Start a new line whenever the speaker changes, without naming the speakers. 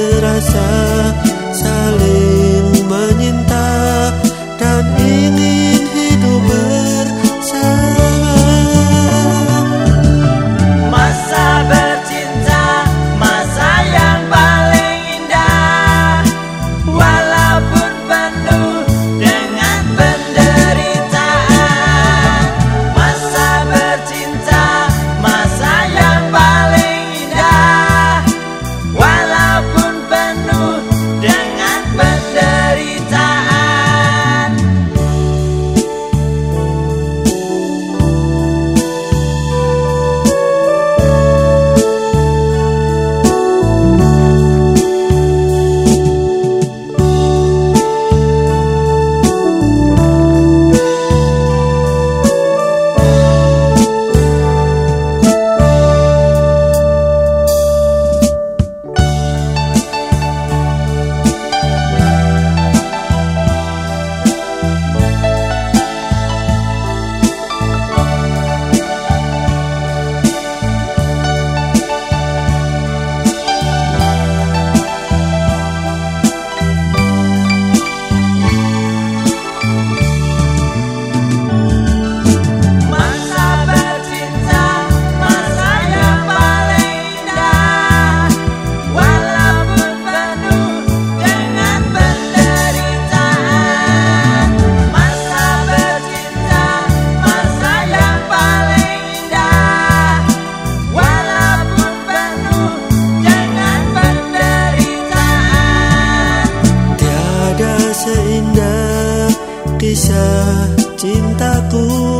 terasa. bisa cintaku.